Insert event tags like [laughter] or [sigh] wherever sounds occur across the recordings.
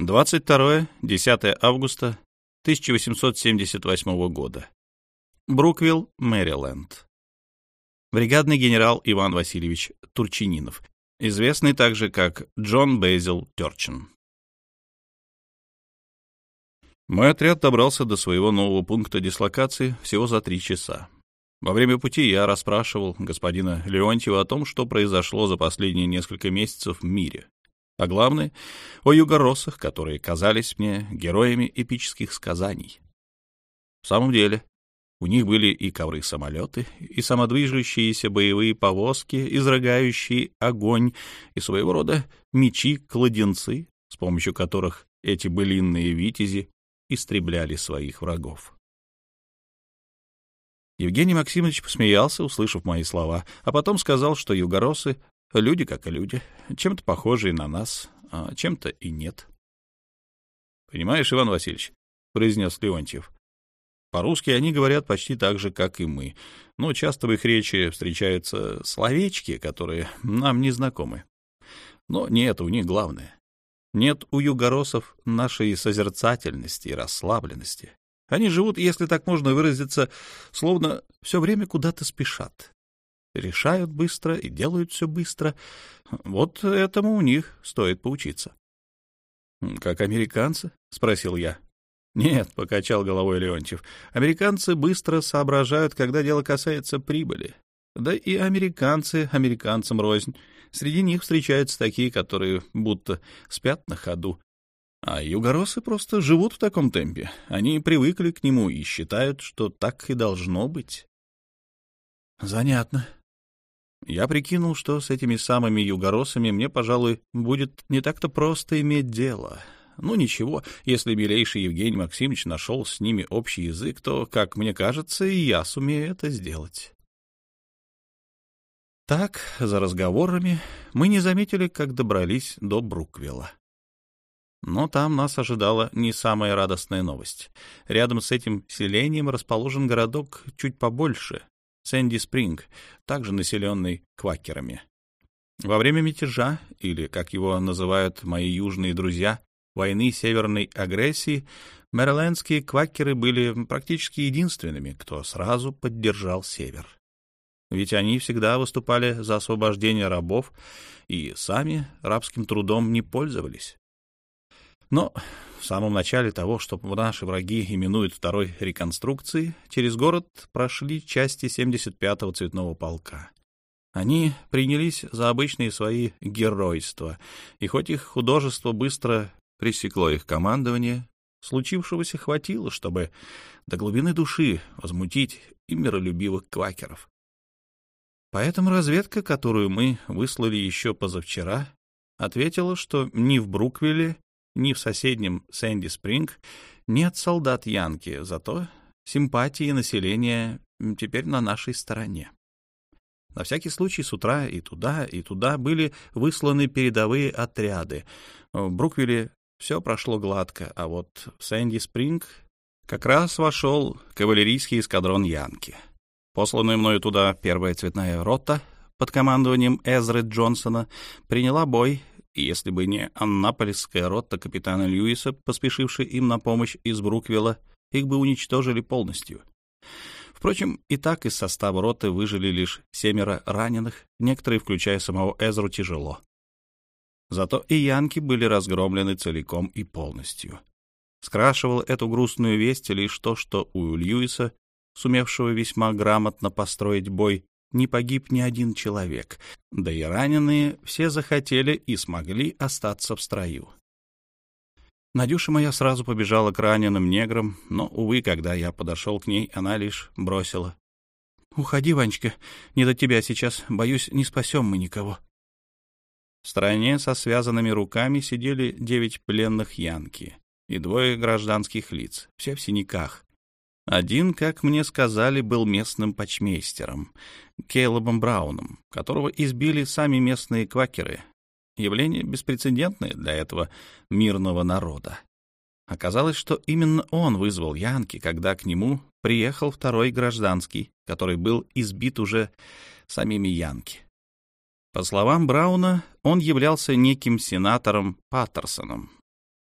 22-10 августа 1878 года. Бруквилл, Мэриленд. Бригадный генерал Иван Васильевич Турчининов, известный также как Джон Бейзел Терчин. Мой отряд добрался до своего нового пункта дислокации всего за три часа. Во время пути я расспрашивал господина Леонтьева о том, что произошло за последние несколько месяцев в мире, а главное — о югороссах, которые казались мне героями эпических сказаний. В самом деле, у них были и ковры-самолеты, и самодвижущиеся боевые повозки, изрыгающие огонь, и своего рода мечи-кладенцы, с помощью которых эти былинные витязи истребляли своих врагов. Евгений Максимович посмеялся, услышав мои слова, а потом сказал, что югоросы — люди как и люди, чем-то похожие на нас, а чем-то и нет. — Понимаешь, Иван Васильевич, — произнес Леонтьев, — по-русски они говорят почти так же, как и мы, но часто в их речи встречаются словечки, которые нам не знакомы. Но не это у них главное. Нет у югоросов нашей созерцательности и расслабленности. Они живут, если так можно выразиться, словно все время куда-то спешат. Решают быстро и делают все быстро. Вот этому у них стоит поучиться. — Как американцы? — спросил я. — Нет, — покачал головой Леонтьев. — Американцы быстро соображают, когда дело касается прибыли. Да и американцы американцам рознь. Среди них встречаются такие, которые будто спят на ходу, а югоросы просто живут в таком темпе. Они привыкли к нему и считают, что так и должно быть. Занятно. Я прикинул, что с этими самыми югоросами мне, пожалуй, будет не так-то просто иметь дело. Ну ничего, если милейший Евгений Максимович нашел с ними общий язык, то, как мне кажется, и я сумею это сделать. Так, за разговорами, мы не заметили, как добрались до Бруквилла. Но там нас ожидала не самая радостная новость. Рядом с этим селением расположен городок чуть побольше — Сэнди Спринг, также населенный квакерами. Во время мятежа, или, как его называют мои южные друзья, войны северной агрессии, мэрилендские квакеры были практически единственными, кто сразу поддержал север. Ведь они всегда выступали за освобождение рабов и сами рабским трудом не пользовались. Но в самом начале того, что наши враги именуют второй реконструкцией, через город прошли части 75-го цветного полка. Они принялись за обычные свои геройства, и хоть их художество быстро пресекло их командование, случившегося хватило, чтобы до глубины души возмутить и миролюбивых квакеров. Поэтому разведка, которую мы выслали еще позавчера, ответила, что ни в Бруквилле, ни в соседнем Сэнди-Спринг нет солдат Янки, зато симпатии населения теперь на нашей стороне. На всякий случай с утра и туда, и туда были высланы передовые отряды. В Бруквилле все прошло гладко, а вот в Сэнди-Спринг как раз вошел кавалерийский эскадрон Янки. Посланная мною туда первая цветная рота под командованием Эзры Джонсона приняла бой если бы не аннаполисская рота капитана Льюиса, поспешившая им на помощь из Бруквилла, их бы уничтожили полностью. Впрочем, и так из состава роты выжили лишь семеро раненых, некоторые, включая самого Эзру, тяжело. Зато и янки были разгромлены целиком и полностью. Скрашивал эту грустную весть лишь то, что у Льюиса, сумевшего весьма грамотно построить бой, не погиб ни один человек, да и раненые все захотели и смогли остаться в строю. Надюша моя сразу побежала к раненым неграм, но, увы, когда я подошел к ней, она лишь бросила. — Уходи, Ванечка, не до тебя сейчас, боюсь, не спасем мы никого. В стороне со связанными руками сидели девять пленных янки и двое гражданских лиц, все в синяках, один, как мне сказали, был местным почмейстером, Кейлобом Брауном, которого избили сами местные квакеры. Явление беспрецедентное для этого мирного народа. Оказалось, что именно он вызвал Янки, когда к нему приехал второй гражданский, который был избит уже самими Янки. По словам Брауна, он являлся неким сенатором Паттерсоном,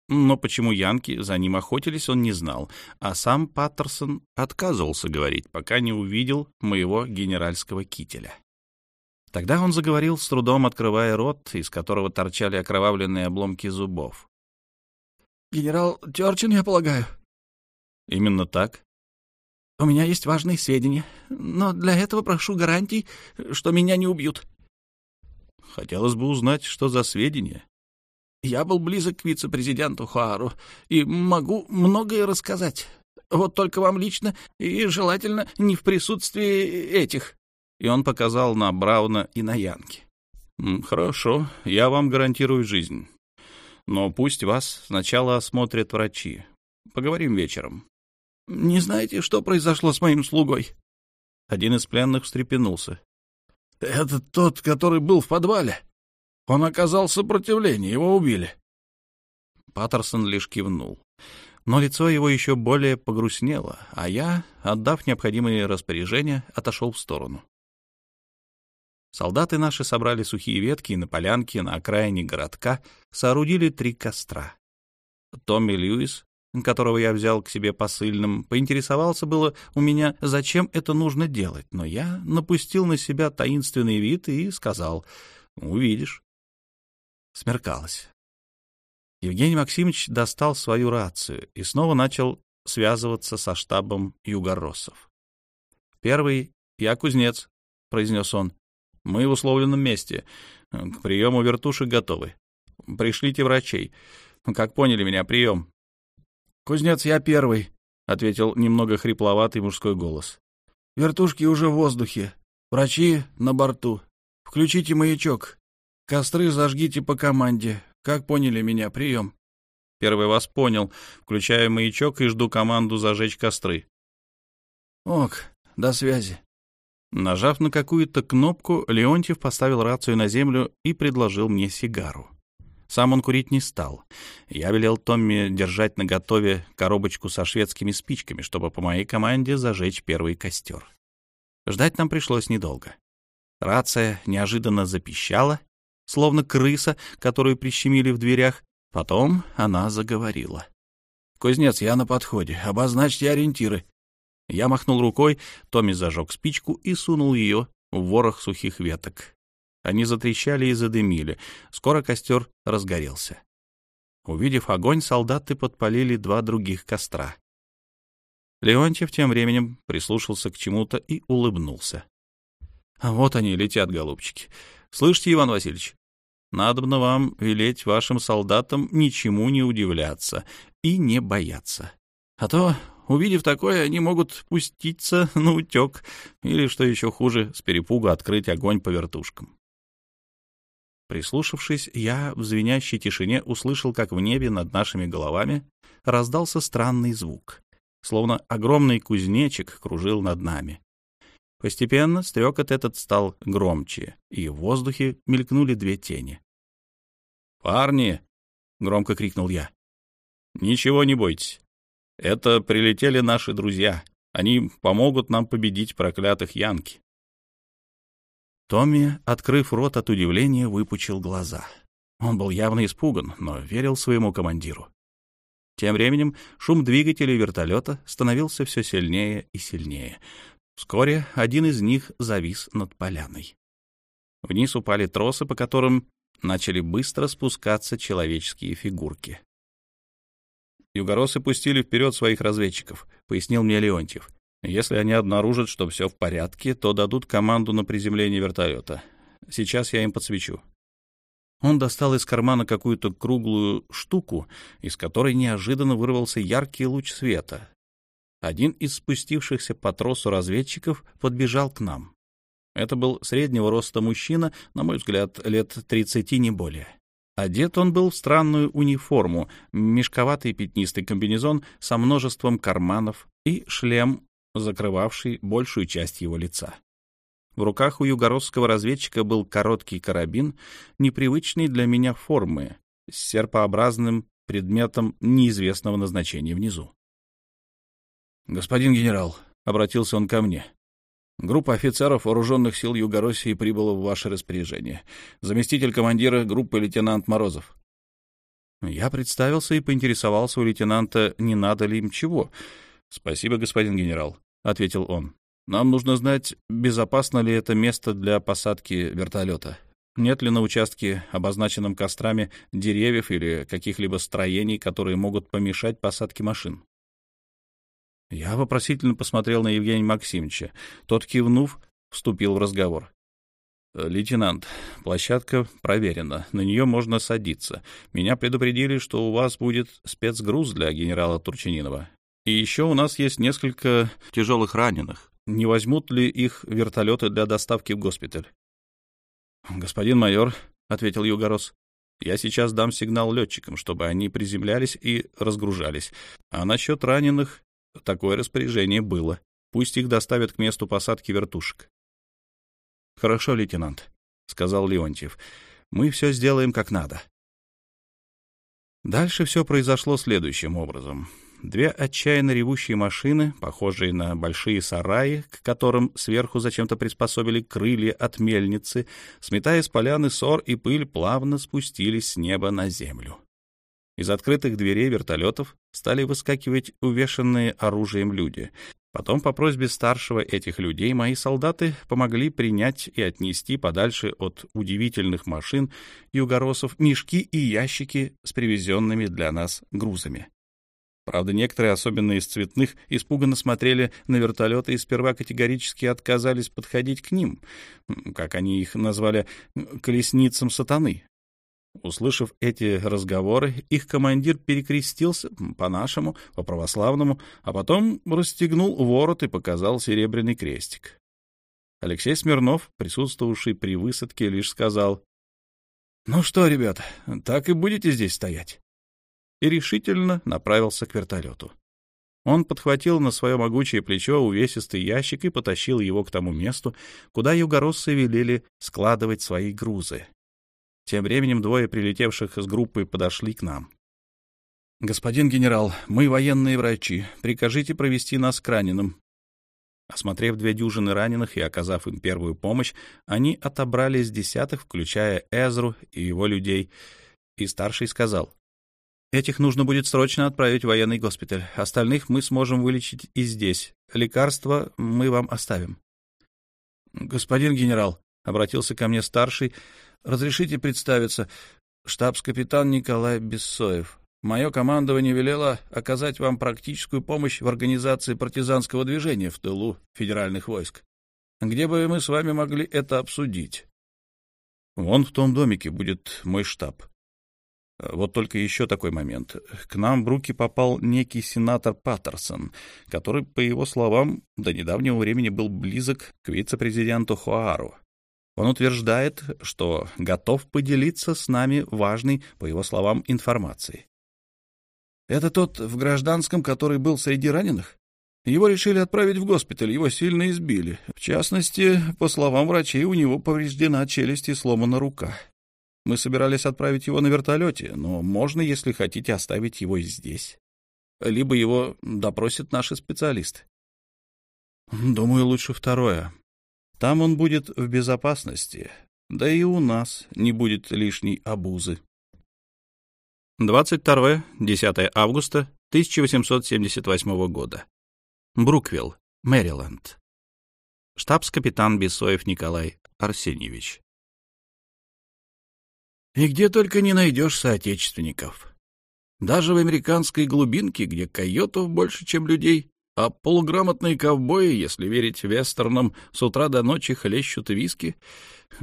Но почему янки за ним охотились, он не знал, а сам Паттерсон отказывался говорить, пока не увидел моего генеральского кителя. Тогда он заговорил, с трудом открывая рот, из которого торчали окровавленные обломки зубов. «Генерал Терчин, я полагаю?» «Именно так». «У меня есть важные сведения, но для этого прошу гарантий, что меня не убьют». «Хотелось бы узнать, что за сведения». Я был близок к вице-президенту Хуару и могу многое рассказать. Вот только вам лично и желательно не в присутствии этих. И он показал на Брауна и на Янки. «Хорошо, я вам гарантирую жизнь. Но пусть вас сначала осмотрят врачи. Поговорим вечером». «Не знаете, что произошло с моим слугой?» Один из пленных встрепенулся. «Это тот, который был в подвале?» Он оказал сопротивление, его убили. Паттерсон лишь кивнул. Но лицо его еще более погрустнело, а я, отдав необходимые распоряжения, отошел в сторону. Солдаты наши собрали сухие ветки и на полянке на окраине городка соорудили три костра. Томми Льюис, которого я взял к себе посыльным, поинтересовался было у меня, зачем это нужно делать, но я напустил на себя таинственный вид и сказал «Увидишь». Смеркалось. Евгений Максимович достал свою рацию и снова начал связываться со штабом югороссов. «Первый — я кузнец», — произнес он. «Мы в условленном месте. К приему вертушек готовы. Пришлите врачей. Как поняли меня, прием». «Кузнец, я первый», — ответил немного хрипловатый мужской голос. «Вертушки уже в воздухе. Врачи на борту. Включите маячок. Костры зажгите по команде. Как поняли меня? Прием. Первый вас понял. Включаю маячок и жду команду зажечь костры. Ок, до связи. Нажав на какую-то кнопку, Леонтьев поставил рацию на землю и предложил мне сигару. Сам он курить не стал. Я велел Томми держать наготове коробочку со шведскими спичками, чтобы по моей команде зажечь первый костер. Ждать нам пришлось недолго. Рация неожиданно запищала, словно крыса, которую прищемили в дверях. Потом она заговорила. «Кузнец, я на подходе. Обозначьте ориентиры». Я махнул рукой, Томми зажег спичку и сунул ее в ворох сухих веток. Они затрещали и задымили. Скоро костер разгорелся. Увидев огонь, солдаты подпалили два других костра. Леонтьев тем временем прислушался к чему-то и улыбнулся. — А вот они летят, голубчики. Слышите, Иван Васильевич, надобно вам велеть вашим солдатам ничему не удивляться и не бояться. А то, увидев такое, они могут пуститься на утек или, что еще хуже, с перепугу открыть огонь по вертушкам. Прислушавшись, я в звенящей тишине услышал, как в небе над нашими головами раздался странный звук, словно огромный кузнечик кружил над нами. Постепенно стрекот этот стал громче, и в воздухе мелькнули две тени. «Парни!» — громко крикнул я. «Ничего не бойтесь. Это прилетели наши друзья. Они помогут нам победить проклятых Янки». Томми, открыв рот от удивления, выпучил глаза. Он был явно испуган, но верил своему командиру. Тем временем шум двигателей вертолета становился все сильнее и сильнее. Вскоре один из них завис над поляной. Вниз упали тросы, по которым начали быстро спускаться человеческие фигурки. «Югоросы пустили вперед своих разведчиков», — пояснил мне Леонтьев. «Если они обнаружат, что все в порядке, то дадут команду на приземление вертолета. Сейчас я им подсвечу». Он достал из кармана какую-то круглую штуку, из которой неожиданно вырвался яркий луч света, один из спустившихся по тросу разведчиков подбежал к нам. Это был среднего роста мужчина, на мой взгляд, лет тридцати не более. Одет он был в странную униформу, мешковатый пятнистый комбинезон со множеством карманов и шлем, закрывавший большую часть его лица. В руках у югородского разведчика был короткий карабин, непривычной для меня формы, с серпообразным предметом неизвестного назначения внизу. «Господин генерал», — обратился он ко мне, — «группа офицеров вооруженных сил Югороссии прибыла в ваше распоряжение. Заместитель командира группы лейтенант Морозов». Я представился и поинтересовался у лейтенанта, не надо ли им чего. «Спасибо, господин генерал», — ответил он. «Нам нужно знать, безопасно ли это место для посадки вертолета. Нет ли на участке, обозначенном кострами, деревьев или каких-либо строений, которые могут помешать посадке машин?» Я вопросительно посмотрел на Евгения Максимовича. Тот, кивнув, вступил в разговор. «Лейтенант, площадка проверена, на нее можно садиться. Меня предупредили, что у вас будет спецгруз для генерала Турчининова. И еще у нас есть несколько тяжелых раненых. Не возьмут ли их вертолеты для доставки в госпиталь?» «Господин майор», — ответил Югорос, — «я сейчас дам сигнал летчикам, чтобы они приземлялись и разгружались. А насчет раненых такое распоряжение было. Пусть их доставят к месту посадки вертушек». «Хорошо, лейтенант», — сказал Леонтьев. «Мы все сделаем как надо». Дальше все произошло следующим образом. Две отчаянно ревущие машины, похожие на большие сараи, к которым сверху зачем-то приспособили крылья от мельницы, сметая с поляны сор и пыль, плавно спустились с неба на землю. Из открытых дверей вертолетов стали выскакивать увешанные оружием люди. Потом, по просьбе старшего этих людей, мои солдаты помогли принять и отнести подальше от удивительных машин югоросов мешки и ящики с привезенными для нас грузами. Правда, некоторые, особенно из цветных, испуганно смотрели на вертолеты и сперва категорически отказались подходить к ним, как они их назвали, колесницам сатаны. Услышав эти разговоры, их командир перекрестился по-нашему, по-православному, а потом расстегнул ворот и показал серебряный крестик. Алексей Смирнов, присутствовавший при высадке, лишь сказал, «Ну что, ребята, так и будете здесь стоять?» и решительно направился к вертолету. Он подхватил на свое могучее плечо увесистый ящик и потащил его к тому месту, куда югороссы велели складывать свои грузы. Тем временем двое прилетевших с группы подошли к нам. «Господин генерал, мы военные врачи. Прикажите провести нас к раненым». Осмотрев две дюжины раненых и оказав им первую помощь, они отобрали с десятых, включая Эзру и его людей, и старший сказал, Этих нужно будет срочно отправить в военный госпиталь. Остальных мы сможем вылечить и здесь. Лекарства мы вам оставим. Господин генерал, — обратился ко мне старший, — разрешите представиться. Штабс-капитан Николай Бессоев. Мое командование велело оказать вам практическую помощь в организации партизанского движения в тылу федеральных войск. Где бы мы с вами могли это обсудить? Вон в том домике будет мой штаб. Вот только еще такой момент. К нам в руки попал некий сенатор Паттерсон, который, по его словам, до недавнего времени был близок к вице-президенту Хуару. Он утверждает, что готов поделиться с нами важной, по его словам, информацией. «Это тот в гражданском, который был среди раненых?» Его решили отправить в госпиталь, его сильно избили. В частности, по словам врачей, у него повреждена челюсть и сломана рука. Мы собирались отправить его на вертолете, но можно, если хотите, оставить его здесь. Либо его допросят наши специалисты. Думаю, лучше второе. Там он будет в безопасности, да и у нас не будет лишней обузы. 22-10 августа 1878 года. Бруквилл, Мэриленд. Штабс-капитан Бесоев Николай Арсеньевич. И где только не найдешь соотечественников. Даже в американской глубинке, где койотов больше, чем людей, а полуграмотные ковбои, если верить вестернам, с утра до ночи хлещут виски.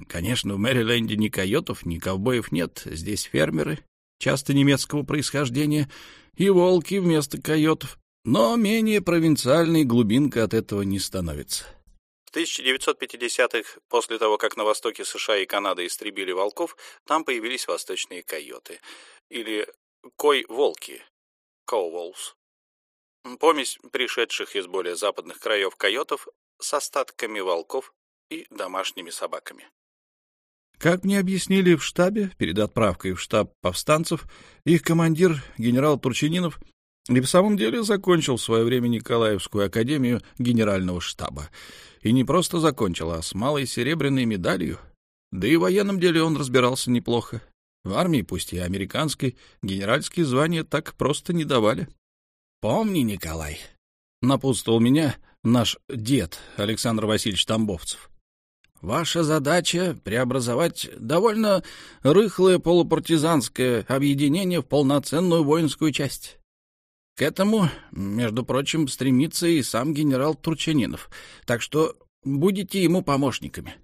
Конечно, в Мэриленде ни койотов, ни ковбоев нет, здесь фермеры, часто немецкого происхождения, и волки вместо койотов. Но менее провинциальной глубинка от этого не становится. 1950-х, после того, как на востоке США и Канады истребили волков, там появились восточные койоты, или кой-волки, cow-wolves. Помесь пришедших из более западных краев койотов с остатками волков и домашними собаками. Как мне объяснили в штабе, перед отправкой в штаб повстанцев, их командир, генерал Турчининов, и в самом деле закончил в свое время Николаевскую академию генерального штаба и не просто закончил, а с малой серебряной медалью. Да и в военном деле он разбирался неплохо. В армии, пусть и американской, генеральские звания так просто не давали. Помни, Николай, напутствовал меня наш дед Александр Васильевич Тамбовцев. Ваша задача — преобразовать довольно рыхлое полупартизанское объединение в полноценную воинскую часть. К этому, между прочим, стремится и сам генерал Турчанинов, так что будете ему помощниками.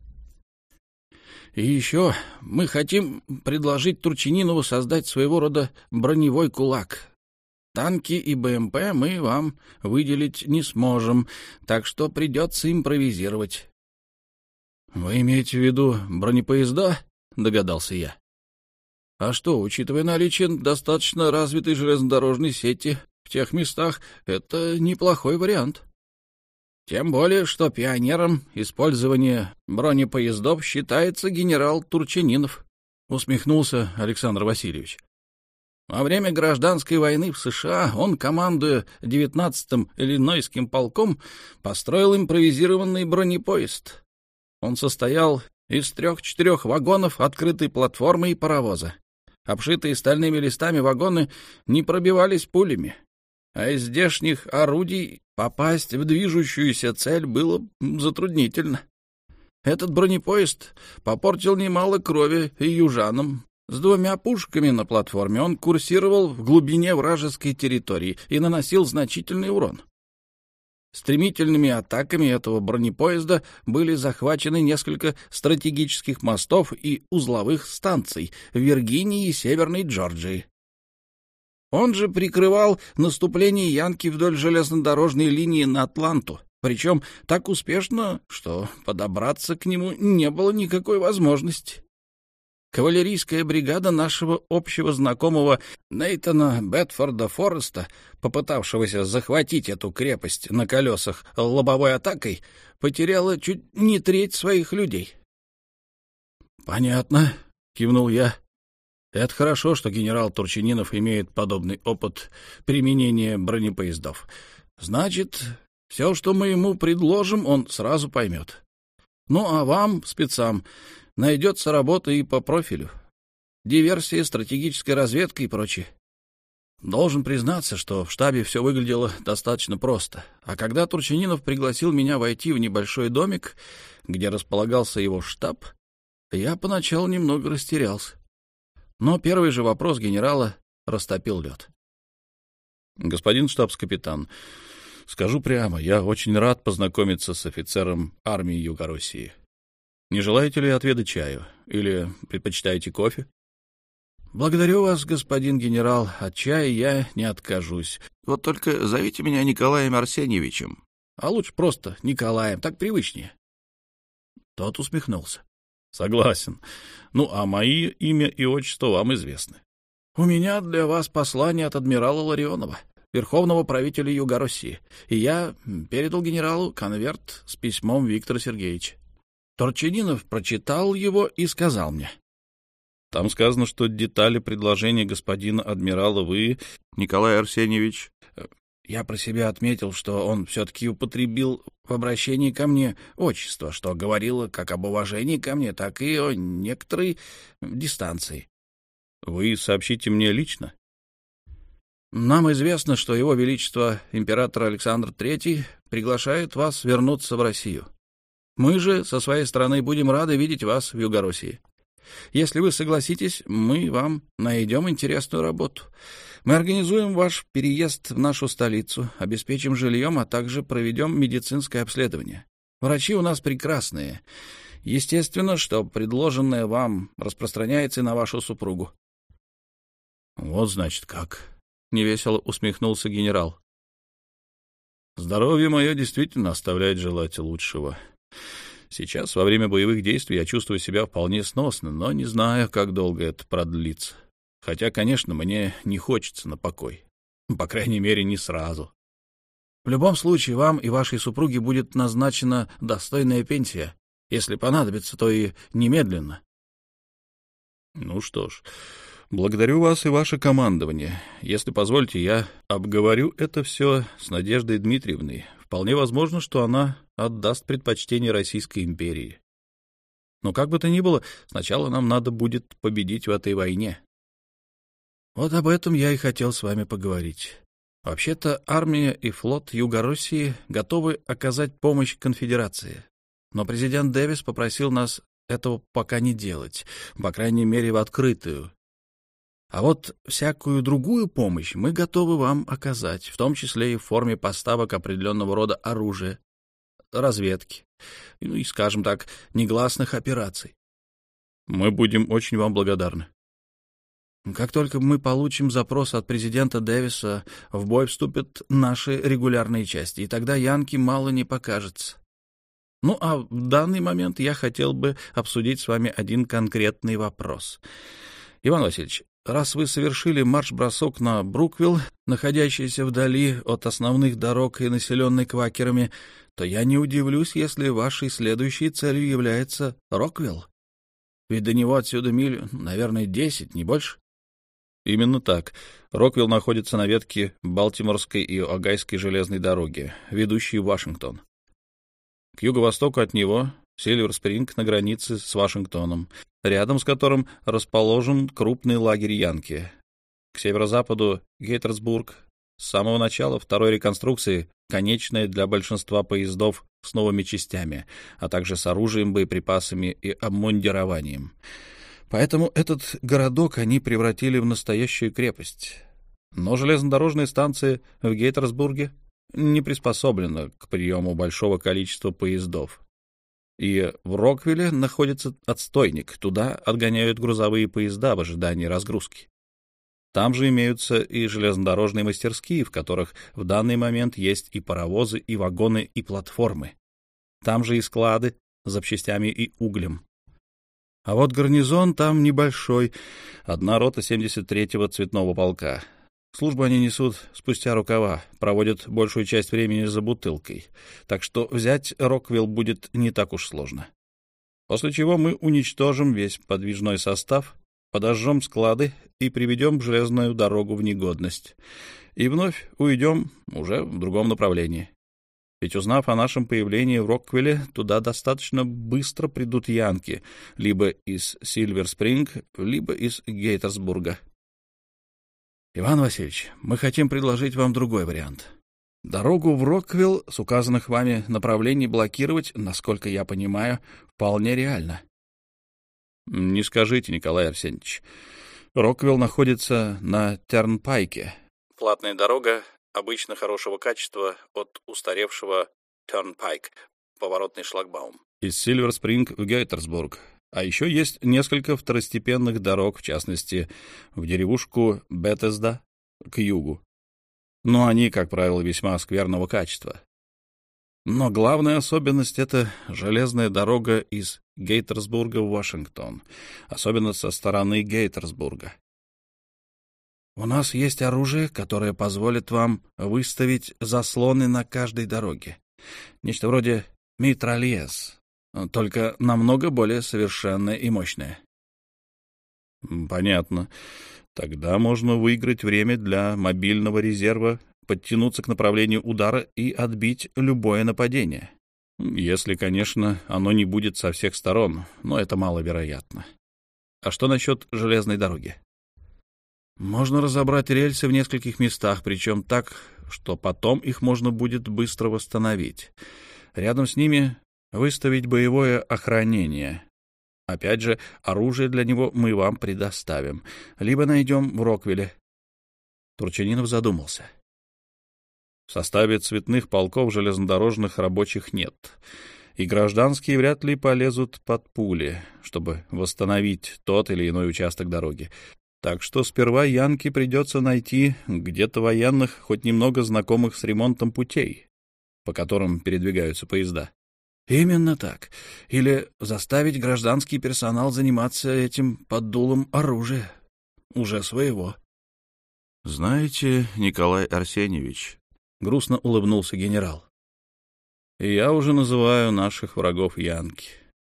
И еще мы хотим предложить Турчанинову создать своего рода броневой кулак. Танки и БМП мы вам выделить не сможем, так что придется импровизировать. «Вы имеете в виду бронепоезда?» — догадался я. «А что, учитывая наличие достаточно развитой железнодорожной сети в тех местах, это неплохой вариант». Тем более, что пионером использования бронепоездов считается генерал Турчанинов, — усмехнулся Александр Васильевич. Во время гражданской войны в США он, командуя 19-м Иллинойским полком, построил импровизированный бронепоезд, он состоял из трех-четырех вагонов открытой платформы и паровоза. Обшитые стальными листами вагоны не пробивались пулями, а из здешних орудий попасть в движущуюся цель было затруднительно. Этот бронепоезд попортил немало крови и южанам. С двумя пушками на платформе он курсировал в глубине вражеской территории и наносил значительный урон. Стремительными атаками этого бронепоезда были захвачены несколько стратегических мостов и узловых станций в Виргинии и Северной Джорджии. Он же прикрывал наступление Янки вдоль железнодорожной линии на Атланту, причем так успешно, что подобраться к нему не было никакой возможности. Кавалерийская бригада нашего общего знакомого Нейтана Бетфорда Фореста, попытавшегося захватить эту крепость на колесах лобовой атакой, потеряла чуть не треть своих людей. — Понятно, — кивнул я. — Это хорошо, что генерал Турчининов имеет подобный опыт применения бронепоездов. Значит, все, что мы ему предложим, он сразу поймет. Ну, а вам, спецам, Найдется работа и по профилю. Диверсия, стратегическая разведка и прочее. Должен признаться, что в штабе все выглядело достаточно просто. А когда Турчининов пригласил меня войти в небольшой домик, где располагался его штаб, я поначалу немного растерялся. Но первый же вопрос генерала растопил лед. «Господин штабс-капитан, скажу прямо, я очень рад познакомиться с офицером армии Юго-России. Не желаете ли отведать чаю? Или предпочитаете кофе? Благодарю вас, господин генерал. От чая я не откажусь. Вот только зовите меня Николаем Арсеньевичем. А лучше просто Николаем, так привычнее. Тот усмехнулся. Согласен. Ну, а мои имя и отчество вам известны. У меня для вас послание от адмирала Ларионова, верховного правителя Юга-России, и я передал генералу конверт с письмом Виктора Сергеевича. Торчининов прочитал его и сказал мне. — Там сказано, что детали предложения господина адмирала вы, Николай Арсеньевич... Я про себя отметил, что он все-таки употребил в обращении ко мне отчество, что говорило как об уважении ко мне, так и о некоторой дистанции. — Вы сообщите мне лично? — Нам известно, что его величество император Александр III приглашает вас вернуться в Россию. — мы же, со своей стороны, будем рады видеть вас в Югороссии. Если вы согласитесь, мы вам найдем интересную работу. Мы организуем ваш переезд в нашу столицу, обеспечим жильем, а также проведем медицинское обследование. Врачи у нас прекрасные. Естественно, что предложенное вам распространяется и на вашу супругу. — Вот, значит, как. — невесело усмехнулся генерал. — Здоровье мое действительно оставляет желать лучшего. Сейчас, во время боевых действий, я чувствую себя вполне сносно, но не знаю, как долго это продлится. Хотя, конечно, мне не хочется на покой. По крайней мере, не сразу. В любом случае, вам и вашей супруге будет назначена достойная пенсия. Если понадобится, то и немедленно. Ну что ж, благодарю вас и ваше командование. Если позволите, я обговорю это все с Надеждой Дмитриевной. Вполне возможно, что она отдаст предпочтение Российской империи. Но как бы то ни было, сначала нам надо будет победить в этой войне. Вот об этом я и хотел с вами поговорить. Вообще-то армия и флот Юго-Руссии готовы оказать помощь конфедерации. Но президент Дэвис попросил нас этого пока не делать, по крайней мере, в открытую. А вот всякую другую помощь мы готовы вам оказать, в том числе и в форме поставок определенного рода оружия, разведки, ну и, скажем так, негласных операций. Мы будем очень вам благодарны. Как только мы получим запрос от президента Дэвиса, в бой вступят наши регулярные части, и тогда Янки мало не покажется. Ну, а в данный момент я хотел бы обсудить с вами один конкретный вопрос. Иван Васильевич, раз вы совершили марш-бросок на Бруквилл, находящийся вдали от основных дорог и населенный квакерами, то я не удивлюсь, если вашей следующей целью является Роквилл. Ведь до него отсюда миль, наверное, десять, не больше. Именно так. Роквилл находится на ветке Балтиморской и Огайской железной дороги, ведущей в Вашингтон. К юго-востоку от него Сильвер-Спринг на границе с Вашингтоном, рядом с которым расположен крупный лагерь Янки. К северо-западу Гейтерсбург, с самого начала второй реконструкции, конечная для большинства поездов с новыми частями, а также с оружием, боеприпасами и обмундированием. Поэтому этот городок они превратили в настоящую крепость. Но железнодорожная станция в Гейтерсбурге не приспособлена к приему большого количества поездов. И в Роквилле находится отстойник, туда отгоняют грузовые поезда в ожидании разгрузки. Там же имеются и железнодорожные мастерские, в которых в данный момент есть и паровозы, и вагоны, и платформы. Там же и склады с запчастями и углем. А вот гарнизон там небольшой, одна рота 73-го цветного полка, Службу они несут спустя рукава, проводят большую часть времени за бутылкой, так что взять Роквилл будет не так уж сложно. После чего мы уничтожим весь подвижной состав, подожжем склады и приведем железную дорогу в негодность. И вновь уйдем уже в другом направлении. Ведь узнав о нашем появлении в Роквилле, туда достаточно быстро придут янки, либо из Сильвер-Спринг, либо из Гейтерсбурга. Иван Васильевич, мы хотим предложить вам другой вариант. Дорогу в Роквилл с указанных вами направлений блокировать, насколько я понимаю, вполне реально. Не скажите, Николай Арсеньевич. Роквилл находится на Тернпайке. Платная дорога, обычно хорошего качества, от устаревшего Тернпайк, поворотный шлагбаум. Из Сильвер-Спринг в Гейтерсбург, а еще есть несколько второстепенных дорог, в частности, в деревушку Бетезда к югу. Но они, как правило, весьма скверного качества. Но главная особенность — это железная дорога из Гейтерсбурга в Вашингтон, особенно со стороны Гейтерсбурга. У нас есть оружие, которое позволит вам выставить заслоны на каждой дороге. Нечто вроде митральез, только намного более совершенное и мощное. Понятно. Тогда можно выиграть время для мобильного резерва, подтянуться к направлению удара и отбить любое нападение. Если, конечно, оно не будет со всех сторон, но это маловероятно. А что насчет железной дороги? Можно разобрать рельсы в нескольких местах, причем так, что потом их можно будет быстро восстановить. Рядом с ними выставить боевое охранение. Опять же, оружие для него мы вам предоставим. Либо найдем в Роквилле. Турчанинов задумался. В составе цветных полков железнодорожных рабочих нет, и гражданские вряд ли полезут под пули, чтобы восстановить тот или иной участок дороги. Так что сперва Янке придется найти где-то военных, хоть немного знакомых с ремонтом путей, по которым передвигаются поезда. Именно так. Или заставить гражданский персонал заниматься этим под дулом оружия. Уже своего. Знаете, Николай Арсеньевич, грустно улыбнулся генерал. Я уже называю наших врагов Янки.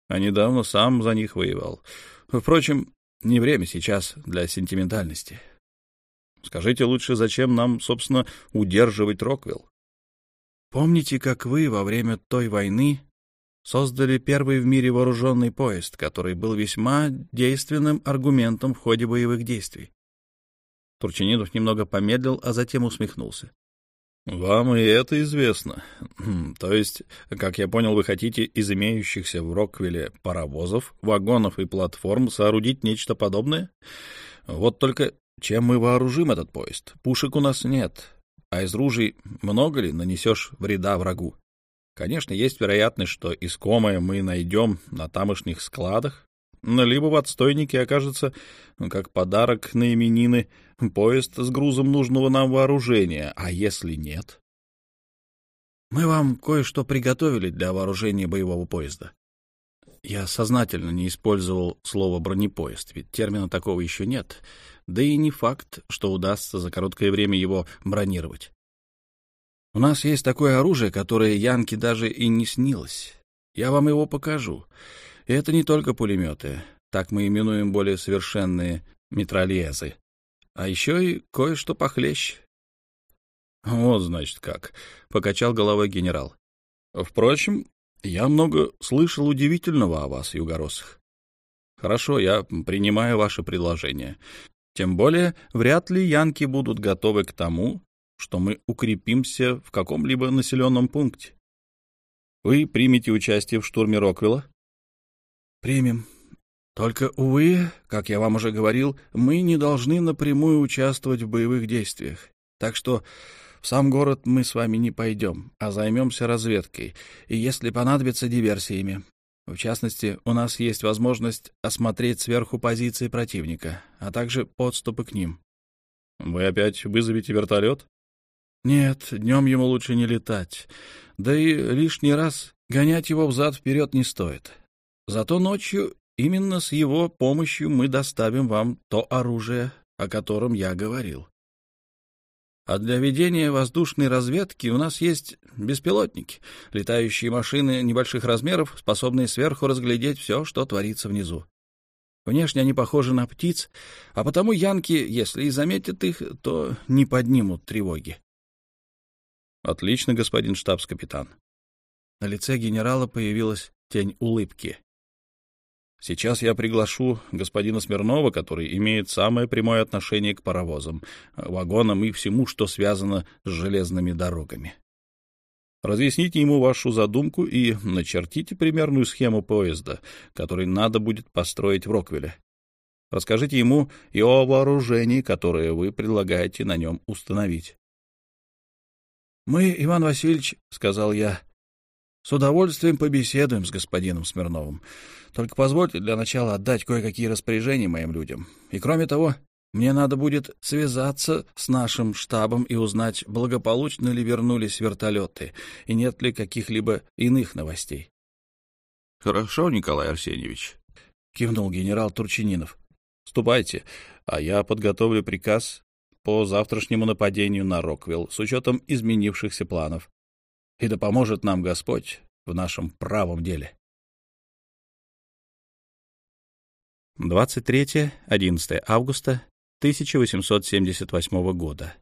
А недавно сам за них воевал. Впрочем, не время сейчас для сентиментальности. Скажите лучше, зачем нам, собственно, удерживать Роквилл? Помните, как вы во время той войны создали первый в мире вооруженный поезд, который был весьма действенным аргументом в ходе боевых действий. Турчининов немного помедлил, а затем усмехнулся. — Вам и это известно. [clears throat] То есть, как я понял, вы хотите из имеющихся в Роквилле паровозов, вагонов и платформ соорудить нечто подобное? Вот только чем мы вооружим этот поезд? Пушек у нас нет, а из ружей много ли нанесешь вреда врагу? Конечно, есть вероятность, что искомое мы найдем на тамошних складах, либо в отстойнике окажется, ну, как подарок на именины, поезд с грузом нужного нам вооружения, а если нет? Мы вам кое-что приготовили для вооружения боевого поезда. Я сознательно не использовал слово «бронепоезд», ведь термина такого еще нет — да и не факт, что удастся за короткое время его бронировать. У нас есть такое оружие, которое Янке даже и не снилось. Я вам его покажу. И это не только пулеметы, так мы именуем более совершенные метролезы, а еще и кое-что похлеще. Вот, значит, как, — покачал головой генерал. Впрочем, я много слышал удивительного о вас, югоросах. Хорошо, я принимаю ваше предложение. Тем более, вряд ли янки будут готовы к тому, что мы укрепимся в каком-либо населенном пункте. Вы примете участие в штурме Роквилла? Примем. Только, увы, как я вам уже говорил, мы не должны напрямую участвовать в боевых действиях. Так что в сам город мы с вами не пойдем, а займемся разведкой и, если понадобится, диверсиями. В частности, у нас есть возможность осмотреть сверху позиции противника, а также подступы к ним. Вы опять вызовете вертолет? Нет, днем ему лучше не летать. Да и лишний раз гонять его взад-вперед не стоит. Зато ночью именно с его помощью мы доставим вам то оружие, о котором я говорил. А для ведения воздушной разведки у нас есть беспилотники, летающие машины небольших размеров, способные сверху разглядеть все, что творится внизу. Внешне они похожи на птиц, а потому янки, если и заметят их, то не поднимут тревоги. — Отлично, господин штабс-капитан. На лице генерала появилась тень улыбки. Сейчас я приглашу господина Смирнова, который имеет самое прямое отношение к паровозам, вагонам и всему, что связано с железными дорогами. Разъясните ему вашу задумку и начертите примерную схему поезда, который надо будет построить в Роквилле. Расскажите ему и о вооружении, которое вы предлагаете на нем установить. — Мы, Иван Васильевич, — сказал я, — с удовольствием побеседуем с господином Смирновым. Только позвольте для начала отдать кое-какие распоряжения моим людям. И кроме того, мне надо будет связаться с нашим штабом и узнать, благополучно ли вернулись вертолеты и нет ли каких-либо иных новостей. — Хорошо, Николай Арсеньевич, — кивнул генерал Турчининов. — Ступайте, а я подготовлю приказ по завтрашнему нападению на Роквилл с учетом изменившихся планов. И да поможет нам Господь в нашем правом деле. 23-11 августа 1878 года.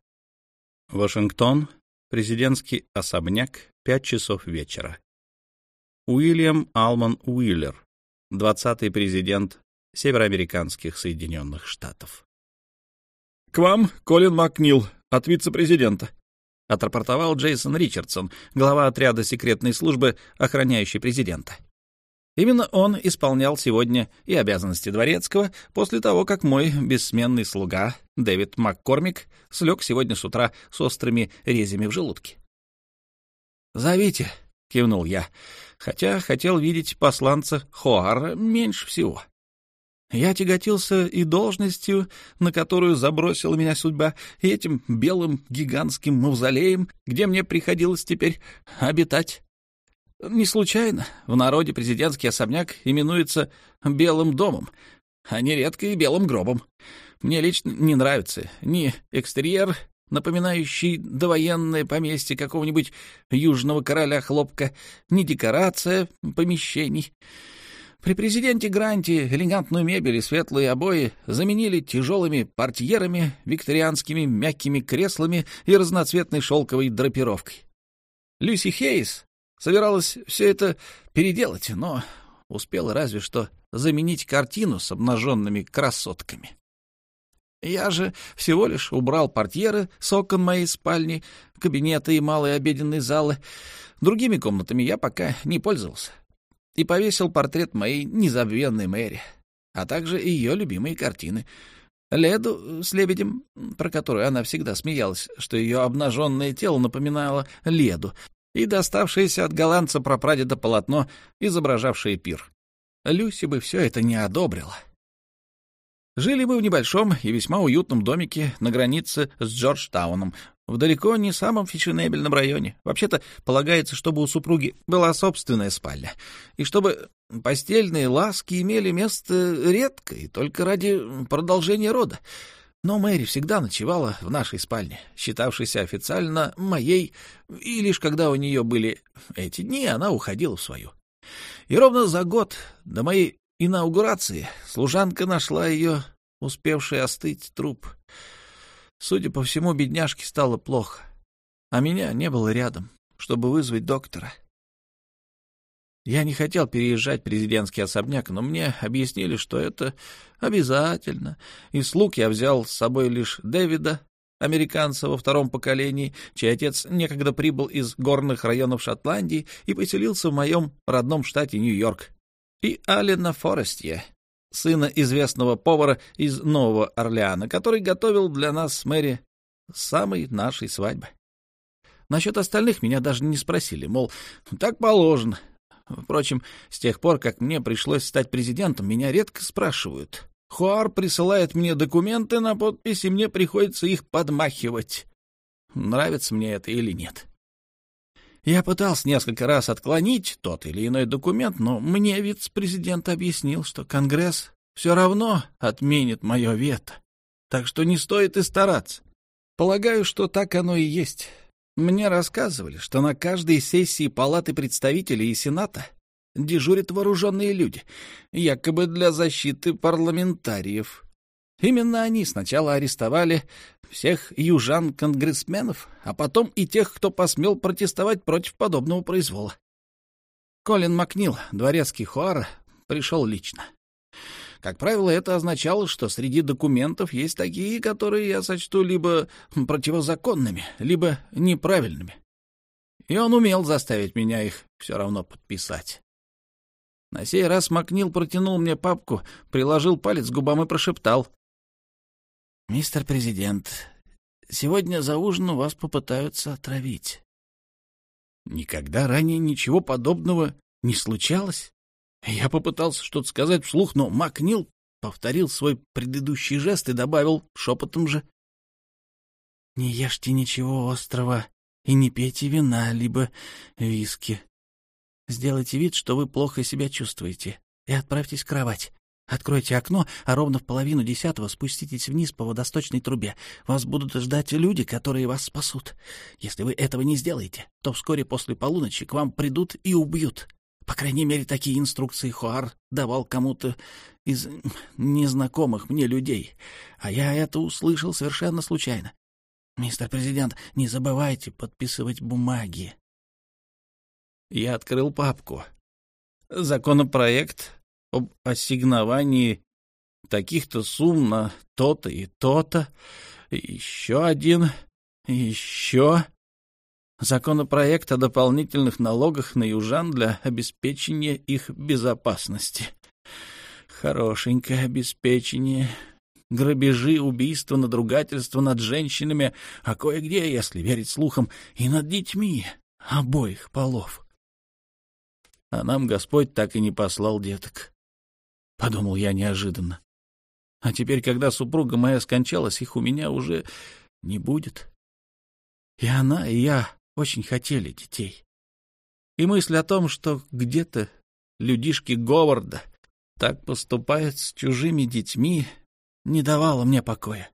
Вашингтон, президентский особняк, 5 часов вечера. Уильям Алман Уиллер, 20-й президент североамериканских Соединенных Штатов. «К вам, Колин Макнил, от вице-президента», — отрапортовал Джейсон Ричардсон, глава отряда секретной службы, охраняющей президента. Именно он исполнял сегодня и обязанности дворецкого после того, как мой бессменный слуга Дэвид Маккормик слег сегодня с утра с острыми резями в желудке. «Зовите», — кивнул я, хотя хотел видеть посланца Хоара меньше всего. Я тяготился и должностью, на которую забросила меня судьба, и этим белым гигантским мавзолеем, где мне приходилось теперь обитать. Не случайно в народе президентский особняк именуется «белым домом», а нередко и «белым гробом». Мне лично не нравится ни экстерьер, напоминающий довоенное поместье какого-нибудь южного короля хлопка, ни декорация помещений. При президенте Гранте элегантную мебель и светлые обои заменили тяжелыми портьерами, викторианскими мягкими креслами и разноцветной шелковой драпировкой. Люси Хейс Собиралась все это переделать, но успела разве что заменить картину с обнаженными красотками. Я же всего лишь убрал портьеры с окон моей спальни, кабинета и малой обеденной залы. Другими комнатами я пока не пользовался. И повесил портрет моей незабвенной Мэри, а также ее любимые картины. Леду с лебедем, про которую она всегда смеялась, что ее обнаженное тело напоминало леду, и доставшееся от голландца прапрадеда полотно, изображавшее пир. Люси бы все это не одобрила. Жили мы в небольшом и весьма уютном домике на границе с Джорджтауном, в далеко не самом фешенебельном районе. Вообще-то полагается, чтобы у супруги была собственная спальня, и чтобы постельные ласки имели место редко и только ради продолжения рода. Но Мэри всегда ночевала в нашей спальне, считавшейся официально моей, и лишь когда у нее были эти дни, она уходила в свою. И ровно за год до моей инаугурации служанка нашла ее, успевший остыть труп. Судя по всему, бедняжке стало плохо, а меня не было рядом, чтобы вызвать доктора. Я не хотел переезжать в президентский особняк, но мне объяснили, что это обязательно. И слуг я взял с собой лишь Дэвида, американца во втором поколении, чей отец некогда прибыл из горных районов Шотландии и поселился в моем родном штате Нью-Йорк, и Алина Форестье, сына известного повара из Нового Орлеана, который готовил для нас с Мэри самой нашей свадьбы. Насчет остальных меня даже не спросили, мол, так положено, Впрочем, с тех пор, как мне пришлось стать президентом, меня редко спрашивают. Хуар присылает мне документы на подпись, и мне приходится их подмахивать. Нравится мне это или нет. Я пытался несколько раз отклонить тот или иной документ, но мне вице-президент объяснил, что Конгресс все равно отменит мое вето, так что не стоит и стараться. Полагаю, что так оно и есть. Мне рассказывали, что на каждой сессии Палаты представителей и Сената дежурят вооруженные люди, якобы для защиты парламентариев. Именно они сначала арестовали всех южан-конгрессменов, а потом и тех, кто посмел протестовать против подобного произвола. Колин Макнил, дворецкий Хуара, пришел лично. Как правило, это означало, что среди документов есть такие, которые я сочту либо противозаконными, либо неправильными. И он умел заставить меня их все равно подписать. На сей раз Макнил протянул мне папку, приложил палец к губам и прошептал. «Мистер президент, сегодня за ужином вас попытаются отравить». Никогда ранее ничего подобного не случалось. Я попытался что-то сказать вслух, но Макнил повторил свой предыдущий жест и добавил шепотом же. — Не ешьте ничего острого и не пейте вина, либо виски. Сделайте вид, что вы плохо себя чувствуете, и отправьтесь в кровать. Откройте окно, а ровно в половину десятого спуститесь вниз по водосточной трубе. Вас будут ждать люди, которые вас спасут. Если вы этого не сделаете, то вскоре после полуночи к вам придут и убьют. По крайней мере, такие инструкции Хуар давал кому-то из незнакомых мне людей, а я это услышал совершенно случайно. Мистер президент, не забывайте подписывать бумаги. Я открыл папку. Законопроект об ассигновании таких-то сумм на то-то и то-то, еще один, еще законопроект о дополнительных налогах на южан для обеспечения их безопасности. Хорошенькое обеспечение. Грабежи, убийства, надругательства над женщинами, а кое-где, если верить слухам, и над детьми обоих полов. А нам Господь так и не послал деток. Подумал я неожиданно. А теперь, когда супруга моя скончалась, их у меня уже не будет. И она, и я очень хотели детей. И мысль о том, что где-то людишки Говарда так поступают с чужими детьми, не давала мне покоя.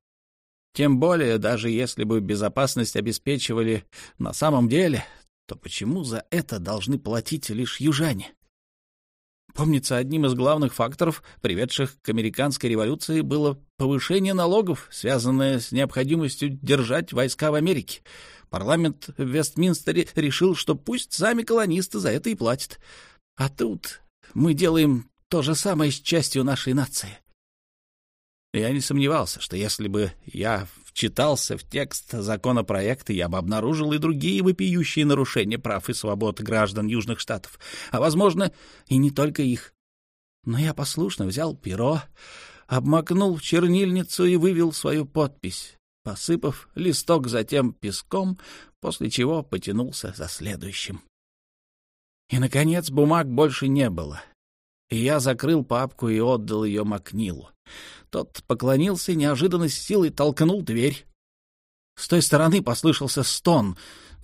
Тем более, даже если бы безопасность обеспечивали на самом деле, то почему за это должны платить лишь южане? Помнится, одним из главных факторов, приведших к американской революции, было повышение налогов, связанное с необходимостью держать войска в Америке. Парламент в Вестминстере решил, что пусть сами колонисты за это и платят. А тут мы делаем то же самое с частью нашей нации. Я не сомневался, что если бы я вчитался в текст законопроекта, я бы обнаружил и другие вопиющие нарушения прав и свобод граждан Южных Штатов, а, возможно, и не только их. Но я послушно взял перо, обмакнул в чернильницу и вывел свою подпись, посыпав листок затем песком, после чего потянулся за следующим. И, наконец, бумаг больше не было, и я закрыл папку и отдал ее Макнилу. Тот поклонился и неожиданно с силой толкнул дверь. С той стороны послышался стон,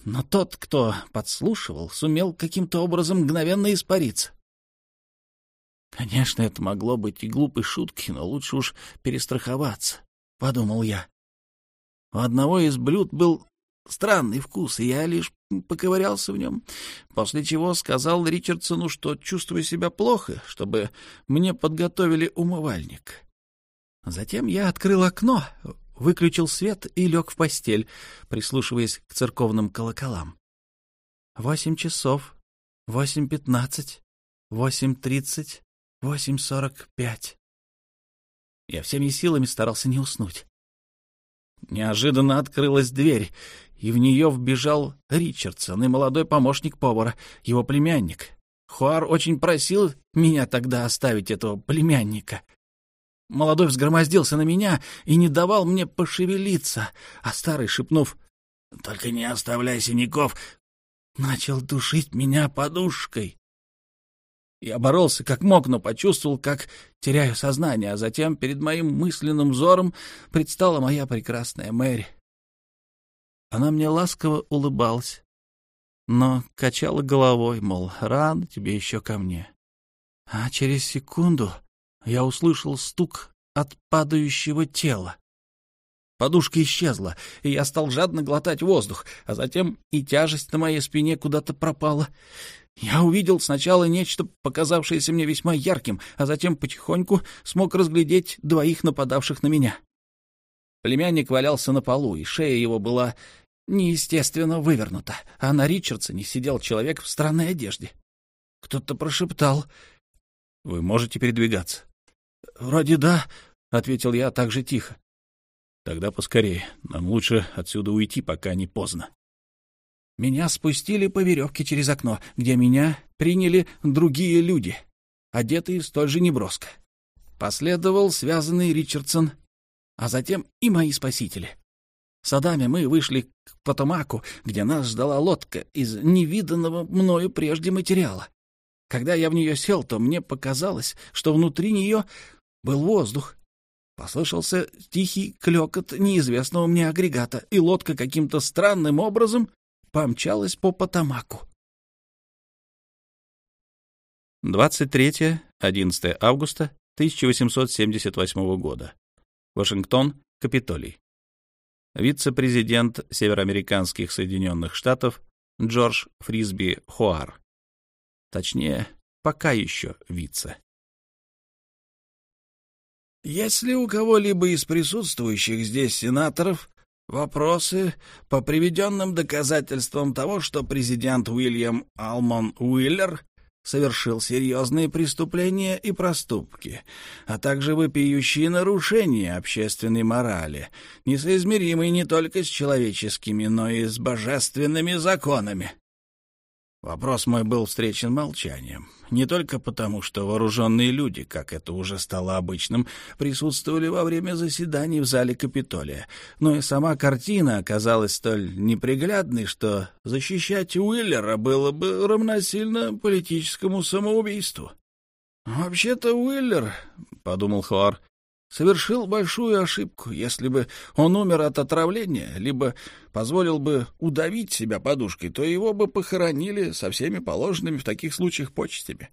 но тот, кто подслушивал, сумел каким-то образом мгновенно испариться. Конечно, это могло быть и глупой шуткой, но лучше уж перестраховаться, — подумал я. У одного из блюд был странный вкус, и я лишь поковырялся в нем, после чего сказал Ричардсону, что чувствую себя плохо, чтобы мне подготовили умывальник. Затем я открыл окно, выключил свет и лег в постель, прислушиваясь к церковным колоколам. Восемь часов, восемь пятнадцать, восемь тридцать, восемь сорок пять. Я всеми силами старался не уснуть. Неожиданно открылась дверь, и в нее вбежал Ричардсон и молодой помощник повара, его племянник. Хуар очень просил меня тогда оставить этого племянника. Молодой взгромоздился на меня и не давал мне пошевелиться, а старый, шепнув «Только не оставляй синяков», начал душить меня подушкой. Я боролся как мог, но почувствовал, как теряю сознание, а затем перед моим мысленным взором предстала моя прекрасная Мэри. Она мне ласково улыбалась, но качала головой, мол, рано тебе еще ко мне. А через секунду я услышал стук от падающего тела. Подушка исчезла, и я стал жадно глотать воздух, а затем и тяжесть на моей спине куда-то пропала. Я увидел сначала нечто, показавшееся мне весьма ярким, а затем потихоньку смог разглядеть двоих нападавших на меня. Племянник валялся на полу, и шея его была неестественно вывернута, а на Ричардсоне сидел человек в странной одежде. Кто-то прошептал. — Вы можете передвигаться? — Вроде да, — ответил я так же тихо. — Тогда поскорее. Нам лучше отсюда уйти, пока не поздно. Меня спустили по веревке через окно, где меня приняли другие люди, одетые столь же неброско. Последовал связанный Ричардсон, а затем и мои спасители. Садами мы вышли к Потомаку, где нас ждала лодка из невиданного мною прежде материала. Когда я в нее сел, то мне показалось, что внутри нее был воздух. Послышался тихий клекот неизвестного мне агрегата, и лодка каким-то странным образом помчалась по Потамаку. 23-11 августа 1878 года. Вашингтон, Капитолий. Вице-президент Североамериканских Соединенных Штатов Джордж Фрисби Хоар. Точнее, пока еще вице. Если у кого-либо из присутствующих здесь сенаторов Вопросы по приведенным доказательствам того, что президент Уильям Алмон Уиллер совершил серьезные преступления и проступки, а также вопиющие нарушения общественной морали, несоизмеримые не только с человеческими, но и с божественными законами. Вопрос мой был встречен молчанием. Не только потому, что вооруженные люди, как это уже стало обычным, присутствовали во время заседаний в зале Капитолия, но и сама картина оказалась столь неприглядной, что защищать Уиллера было бы равносильно политическому самоубийству. «Вообще-то Уиллер», — подумал Хуар, совершил большую ошибку, если бы он умер от отравления, либо позволил бы удавить себя подушкой, то его бы похоронили со всеми положенными в таких случаях почестями.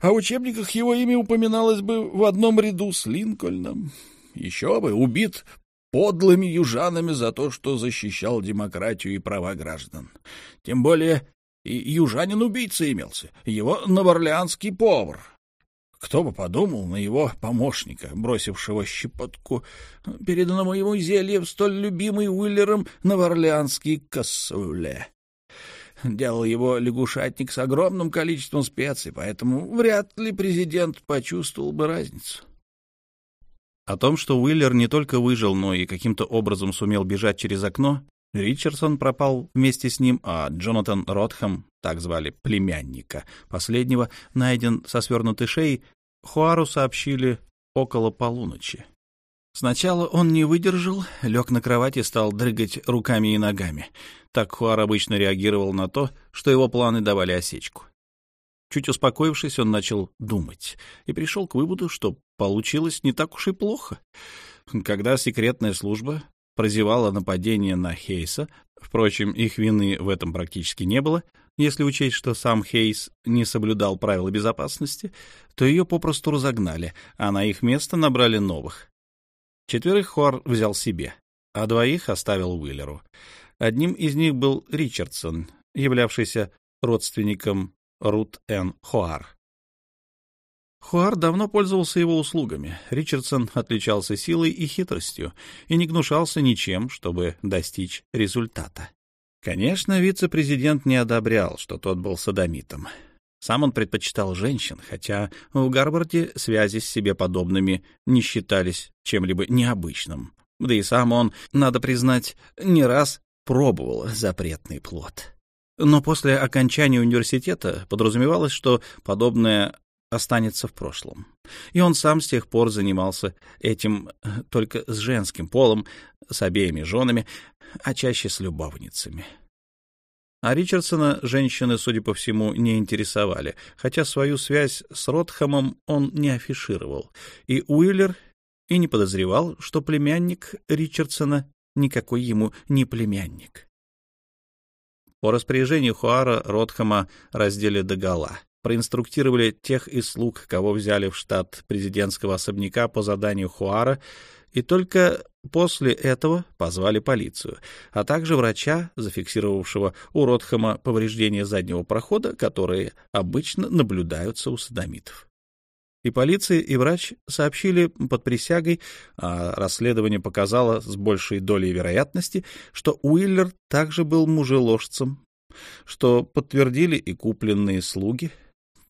А в учебниках его имя упоминалось бы в одном ряду с Линкольном. Еще бы, убит подлыми южанами за то, что защищал демократию и права граждан. Тем более и южанин-убийца имелся, его новоорлеанский повар, Кто бы подумал на его помощника, бросившего щепотку переданному ему зелье в столь любимый Уиллером новоорлеанский косуле. Делал его лягушатник с огромным количеством специй, поэтому вряд ли президент почувствовал бы разницу. О том, что Уиллер не только выжил, но и каким-то образом сумел бежать через окно, Ричардсон пропал вместе с ним, а Джонатан Ротхэм, так звали племянника последнего, найден со свернутой шеей, Хуару сообщили около полуночи. Сначала он не выдержал, лег на кровать и стал дрыгать руками и ногами. Так Хуар обычно реагировал на то, что его планы давали осечку. Чуть успокоившись, он начал думать и пришел к выводу, что получилось не так уж и плохо. Когда секретная служба прозевала нападение на Хейса, впрочем, их вины в этом практически не было, если учесть, что сам Хейс не соблюдал правила безопасности, то ее попросту разогнали, а на их место набрали новых. Четверых Хуар взял себе, а двоих оставил Уиллеру. Одним из них был Ричардсон, являвшийся родственником Рут Н. Хуар. Хуар давно пользовался его услугами. Ричардсон отличался силой и хитростью и не гнушался ничем, чтобы достичь результата. Конечно, вице-президент не одобрял, что тот был садомитом. Сам он предпочитал женщин, хотя в Гарварде связи с себе подобными не считались чем-либо необычным. Да и сам он, надо признать, не раз пробовал запретный плод. Но после окончания университета подразумевалось, что подобное останется в прошлом. И он сам с тех пор занимался этим э, только с женским полом, с обеими женами, а чаще с любовницами. А Ричардсона женщины, судя по всему, не интересовали, хотя свою связь с Ротхамом он не афишировал, и Уиллер и не подозревал, что племянник Ричардсона никакой ему не племянник. По распоряжению Хуара Ротхама раздели догола — проинструктировали тех из слуг, кого взяли в штат президентского особняка по заданию Хуара, и только после этого позвали полицию, а также врача, зафиксировавшего у Ротхэма повреждения заднего прохода, которые обычно наблюдаются у садомитов. И полиция, и врач сообщили под присягой, а расследование показало с большей долей вероятности, что Уиллер также был мужеложцем, что подтвердили и купленные слуги —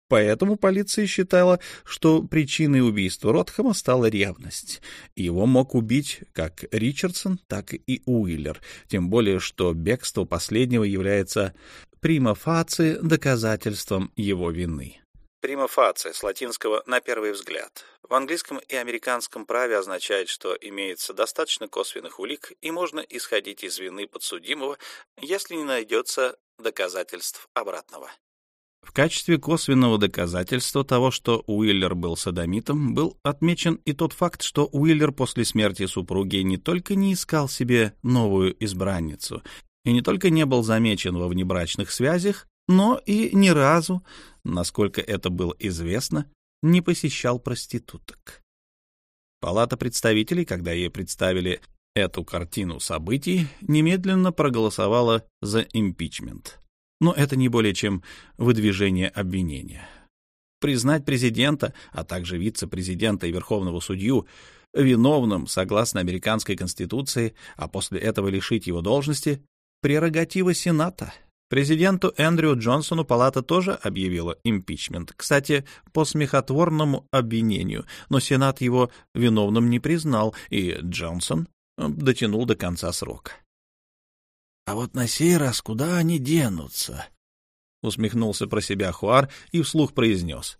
Поэтому полиция считала, что причиной убийства Ротхэма стала ревность. Его мог убить как Ричардсон, так и Уиллер, тем более что бегство последнего является прима доказательством его вины. Прима фаци с латинского «на первый взгляд». В английском и американском праве означает, что имеется достаточно косвенных улик и можно исходить из вины подсудимого, если не найдется доказательств обратного. В качестве косвенного доказательства того, что Уиллер был садомитом, был отмечен и тот факт, что Уиллер после смерти супруги не только не искал себе новую избранницу и не только не был замечен во внебрачных связях, но и ни разу, насколько это было известно, не посещал проституток. Палата представителей, когда ей представили эту картину событий, немедленно проголосовала за импичмент но это не более чем выдвижение обвинения. Признать президента, а также вице-президента и верховного судью виновным согласно американской конституции, а после этого лишить его должности — прерогатива Сената. Президенту Эндрю Джонсону палата тоже объявила импичмент, кстати, по смехотворному обвинению, но Сенат его виновным не признал, и Джонсон дотянул до конца срока. А вот на сей раз куда они денутся? — усмехнулся про себя Хуар и вслух произнес.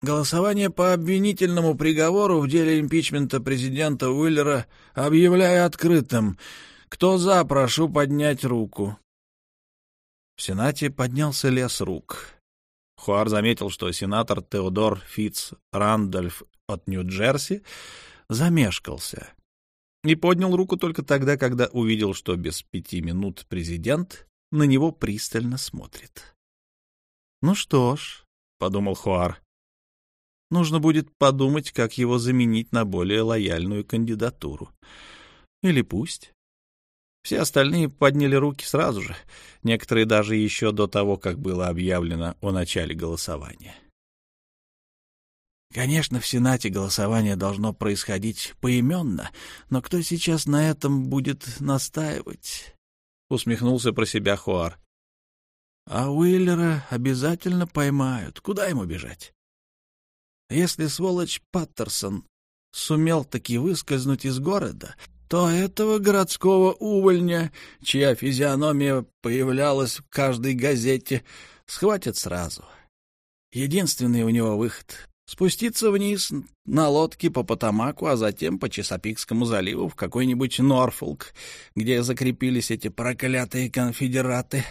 Голосование по обвинительному приговору в деле импичмента президента Уиллера объявляю открытым. Кто за, прошу поднять руку. В Сенате поднялся лес рук. Хуар заметил, что сенатор Теодор Фитц Рандольф от Нью-Джерси замешкался и поднял руку только тогда, когда увидел, что без пяти минут президент на него пристально смотрит. «Ну что ж», — подумал Хуар, — «нужно будет подумать, как его заменить на более лояльную кандидатуру. Или пусть». Все остальные подняли руки сразу же, некоторые даже еще до того, как было объявлено о начале голосования. Конечно, в Сенате голосование должно происходить поименно, но кто сейчас на этом будет настаивать? Усмехнулся про себя Хуар. А Уиллера обязательно поймают. Куда ему бежать? Если сволочь Паттерсон сумел таки выскользнуть из города, то этого городского увольня, чья физиономия появлялась в каждой газете, схватят сразу. Единственный у него выход — спуститься вниз на лодке по Потамаку, а затем по Чесопикскому заливу в какой-нибудь Норфолк, где закрепились эти проклятые конфедераты.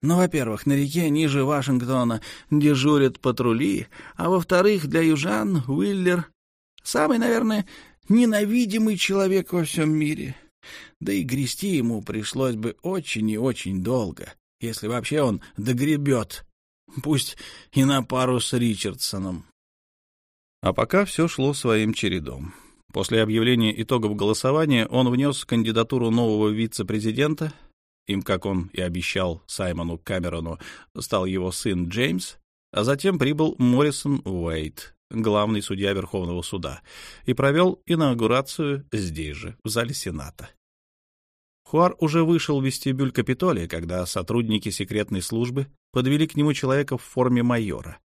Ну, во-первых, на реке ниже Вашингтона дежурят патрули, а во-вторых, для южан Уиллер — самый, наверное, ненавидимый человек во всем мире. Да и грести ему пришлось бы очень и очень долго, если вообще он догребет, пусть и на пару с Ричардсоном. А пока все шло своим чередом. После объявления итогов голосования он внес кандидатуру нового вице-президента — им, как он и обещал Саймону Камерону, стал его сын Джеймс, а затем прибыл Моррисон Уэйт, главный судья Верховного суда, и провел инаугурацию здесь же, в зале Сената. Хуар уже вышел в вестибюль Капитолия, когда сотрудники секретной службы подвели к нему человека в форме майора.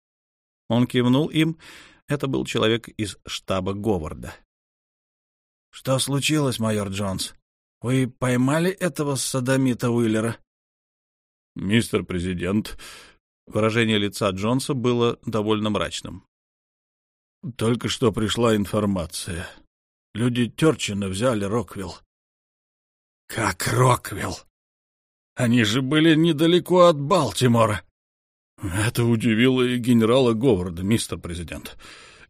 Он кивнул им. Это был человек из штаба Говарда. — Что случилось, майор Джонс? Вы поймали этого садомита Уиллера? Мистер президент, выражение лица Джонса было довольно мрачным. Только что пришла информация. Люди Терчина взяли Роквилл. Как Роквилл? Они же были недалеко от Балтимора. Это удивило и генерала Говарда, мистер президент.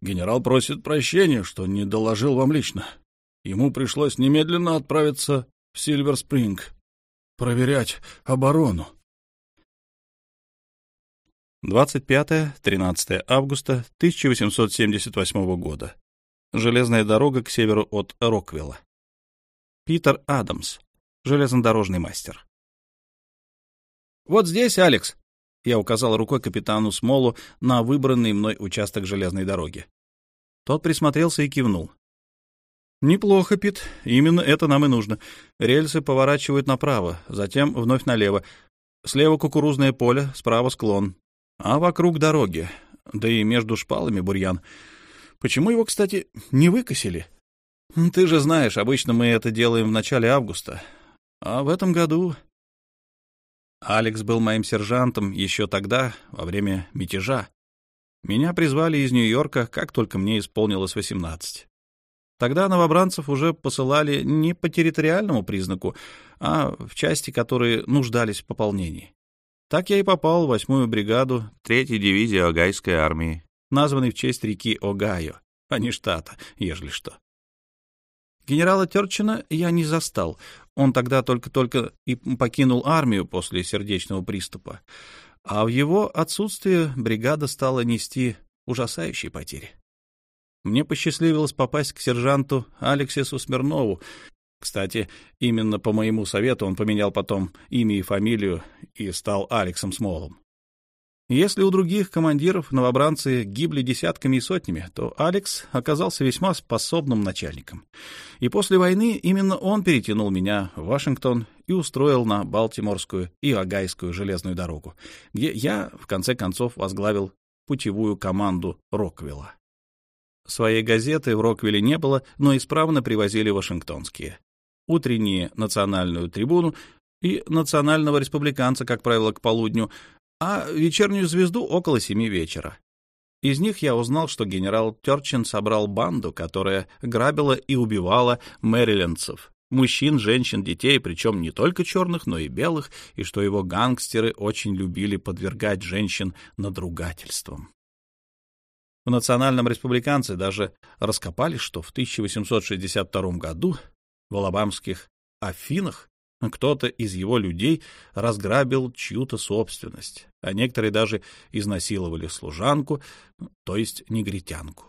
Генерал просит прощения, что не доложил вам лично. Ему пришлось немедленно отправиться в Сильвер-Спринг, проверять оборону. 25-13 августа 1878 года. Железная дорога к северу от Роквилла. Питер Адамс, железнодорожный мастер. «Вот здесь, Алекс!» — я указал рукой капитану Смолу на выбранный мной участок железной дороги. Тот присмотрелся и кивнул. «Неплохо, Пит. Именно это нам и нужно. Рельсы поворачивают направо, затем вновь налево. Слева кукурузное поле, справа склон. А вокруг дороги. Да и между шпалами бурьян. Почему его, кстати, не выкосили? Ты же знаешь, обычно мы это делаем в начале августа. А в этом году... Алекс был моим сержантом еще тогда, во время мятежа. Меня призвали из Нью-Йорка, как только мне исполнилось восемнадцать. Тогда новобранцев уже посылали не по территориальному признаку, а в части, которые нуждались в пополнении. Так я и попал в восьмую бригаду третьей дивизии Огайской армии, названной в честь реки Огайо, а не штата, ежели что. Генерала Терчина я не застал. Он тогда только-только и покинул армию после сердечного приступа. А в его отсутствие бригада стала нести ужасающие потери. Мне посчастливилось попасть к сержанту Алексису Смирнову. Кстати, именно по моему совету он поменял потом имя и фамилию и стал Алексом Смолом. Если у других командиров новобранцы гибли десятками и сотнями, то Алекс оказался весьма способным начальником. И после войны именно он перетянул меня в Вашингтон и устроил на Балтиморскую и Огайскую железную дорогу, где я, в конце концов, возглавил путевую команду Роквилла. Своей газеты в Роквилле не было, но исправно привозили вашингтонские. Утренние «Национальную трибуну» и «Национального республиканца», как правило, к полудню, а «Вечернюю звезду» около семи вечера. Из них я узнал, что генерал Терчин собрал банду, которая грабила и убивала мэрилендцев, мужчин, женщин, детей, причем не только черных, но и белых, и что его гангстеры очень любили подвергать женщин надругательствам. В национальном республиканце даже раскопали, что в 1862 году в алабамских Афинах кто-то из его людей разграбил чью-то собственность, а некоторые даже изнасиловали служанку, то есть негритянку.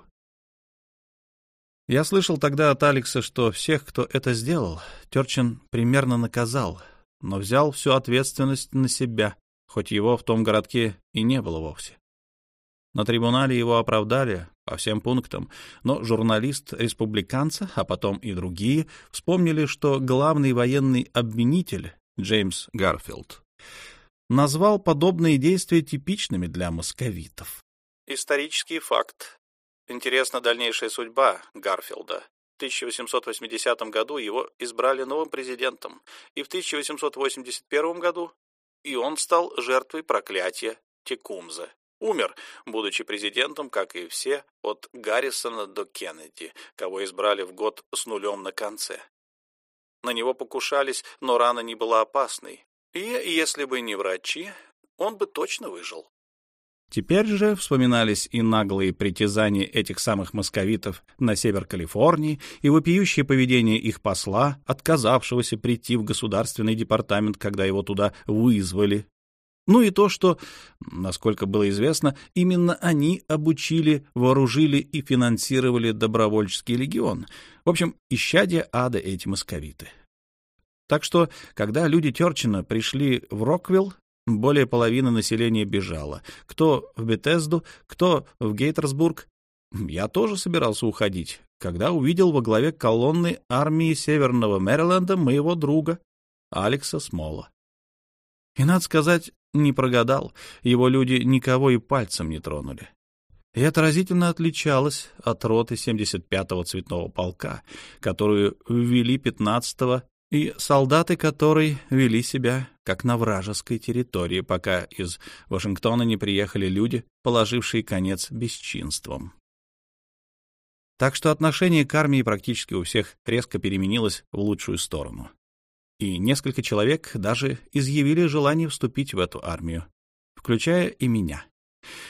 Я слышал тогда от Алекса, что всех, кто это сделал, Терчин примерно наказал, но взял всю ответственность на себя, хоть его в том городке и не было вовсе. На трибунале его оправдали по всем пунктам, но журналист республиканца, а потом и другие, вспомнили, что главный военный обвинитель Джеймс Гарфилд назвал подобные действия типичными для московитов. Исторический факт. Интересна дальнейшая судьба Гарфилда. В 1880 году его избрали новым президентом, и в 1881 году и он стал жертвой проклятия Текумза. Умер, будучи президентом, как и все, от Гаррисона до Кеннеди, кого избрали в год с нулем на конце. На него покушались, но рана не была опасной, и если бы не врачи, он бы точно выжил. Теперь же вспоминались и наглые притязания этих самых московитов на север Калифорнии и вопиющее поведение их посла, отказавшегося прийти в государственный департамент, когда его туда вызвали. Ну и то, что, насколько было известно, именно они обучили, вооружили и финансировали добровольческий легион. В общем, исчадие ада эти московиты. Так что, когда люди Терчина пришли в Роквилл, более половины населения бежало. Кто в Бетезду, кто в Гейтерсбург. Я тоже собирался уходить, когда увидел во главе колонны армии Северного Мэриленда моего друга Алекса Смола. И, надо сказать, не прогадал, его люди никого и пальцем не тронули. И это разительно отличалось от роты 75-го цветного полка, которую ввели 15-го и солдаты которой вели себя как на вражеской территории, пока из Вашингтона не приехали люди, положившие конец бесчинствам. Так что отношение к армии практически у всех резко переменилось в лучшую сторону. И несколько человек даже изъявили желание вступить в эту армию, включая и меня.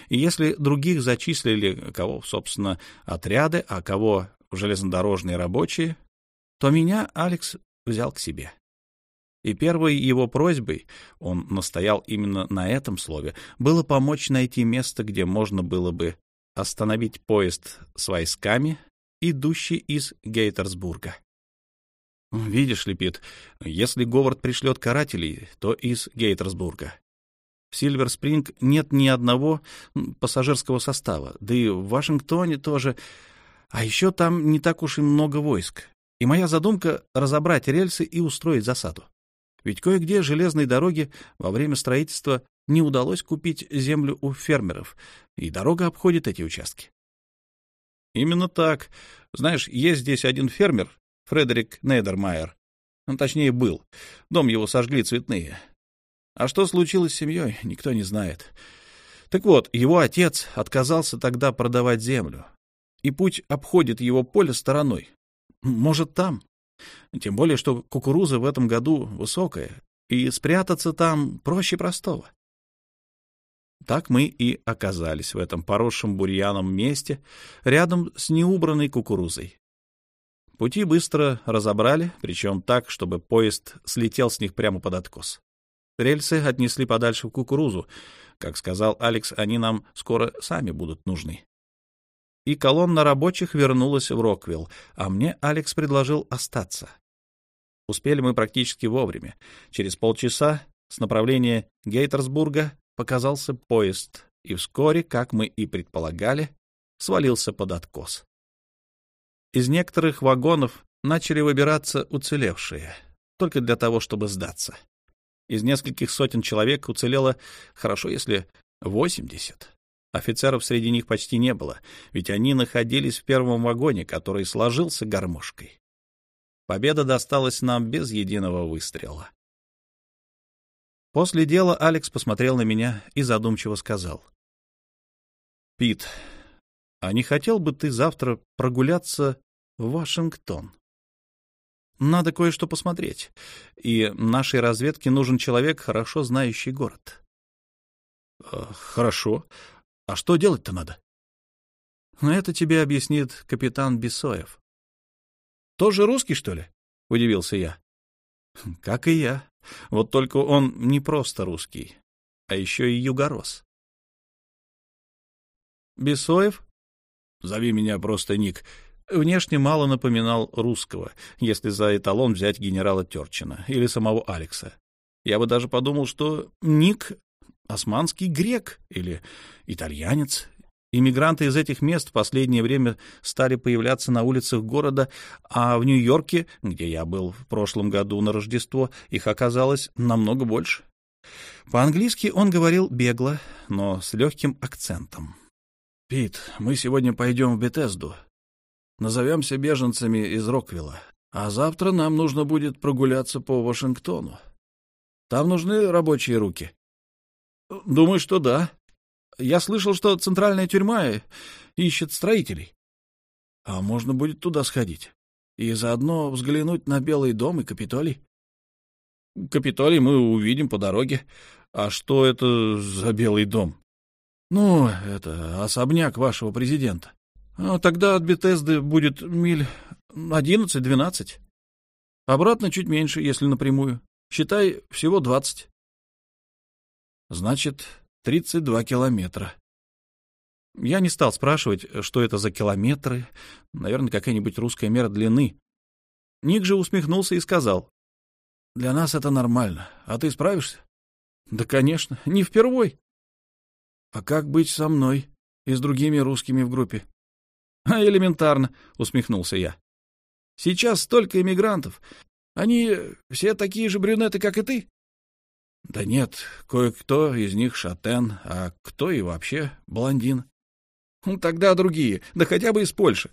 И если других зачислили, кого, собственно, отряды, а кого железнодорожные рабочие, то меня Алекс взял к себе. И первой его просьбой, он настоял именно на этом слове, было помочь найти место, где можно было бы остановить поезд с войсками, идущий из Гейтерсбурга. Видишь ли, Пит, если Говард пришлет карателей, то из Гейтерсбурга. В Сильвер-Спринг нет ни одного пассажирского состава, да и в Вашингтоне тоже. А еще там не так уж и много войск. И моя задумка — разобрать рельсы и устроить засаду. Ведь кое-где железной дороги во время строительства не удалось купить землю у фермеров, и дорога обходит эти участки. Именно так. Знаешь, есть здесь один фермер, Фредерик Нейдермайер. Он, точнее, был. Дом его сожгли цветные. А что случилось с семьей, никто не знает. Так вот, его отец отказался тогда продавать землю, и путь обходит его поле стороной. Может, там. Тем более, что кукуруза в этом году высокая, и спрятаться там проще простого. Так мы и оказались в этом поросшем бурьяном месте, рядом с неубранной кукурузой. Пути быстро разобрали, причем так, чтобы поезд слетел с них прямо под откос. Рельсы отнесли подальше в кукурузу. Как сказал Алекс, они нам скоро сами будут нужны и колонна рабочих вернулась в Роквилл, а мне Алекс предложил остаться. Успели мы практически вовремя. Через полчаса с направления Гейтерсбурга показался поезд, и вскоре, как мы и предполагали, свалился под откос. Из некоторых вагонов начали выбираться уцелевшие, только для того, чтобы сдаться. Из нескольких сотен человек уцелело хорошо, если восемьдесят. Офицеров среди них почти не было, ведь они находились в первом вагоне, который сложился гармошкой. Победа досталась нам без единого выстрела. После дела Алекс посмотрел на меня и задумчиво сказал. — Пит, а не хотел бы ты завтра прогуляться в Вашингтон? Надо кое-что посмотреть, и нашей разведке нужен человек, хорошо знающий город. «Э, — Хорошо. А что делать-то надо? Ну, это тебе объяснит капитан Бесоев. Тоже русский, что ли? Удивился я. Как и я. Вот только он не просто русский, а еще и югорос. Бесоев? Зови меня просто Ник. Внешне мало напоминал русского, если за эталон взять генерала Терчина или самого Алекса. Я бы даже подумал, что Ник османский грек или итальянец, Иммигранты из этих мест в последнее время стали появляться на улицах города, а в Нью-Йорке, где я был в прошлом году на Рождество, их оказалось намного больше. По-английски он говорил бегло, но с легким акцентом. «Пит, мы сегодня пойдем в Бетезду. Назовемся беженцами из Роквилла, а завтра нам нужно будет прогуляться по Вашингтону. Там нужны рабочие руки». «Думаю, что да. Я слышал, что центральная тюрьма ищет строителей». «А можно будет туда сходить и заодно взглянуть на Белый дом и Капитолий?» Капитолий мы увидим по дороге. А что это за Белый дом? Ну, это особняк вашего президента. А тогда от Бетезды будет миль одиннадцать-двенадцать. Обратно чуть меньше, если напрямую. Считай, всего двадцать. Значит, тридцать два километра. Я не стал спрашивать, что это за километры. Наверное, какая-нибудь русская мера длины. Ник же усмехнулся и сказал. Для нас это нормально. А ты справишься? Да, конечно. Не впервой. А как быть со мной и с другими русскими в группе? А элементарно, усмехнулся я. Сейчас столько иммигрантов. Они все такие же брюнеты, как и ты? Да нет, кое-кто из них шатен, а кто и вообще блондин. Ну, тогда другие, да хотя бы из Польши.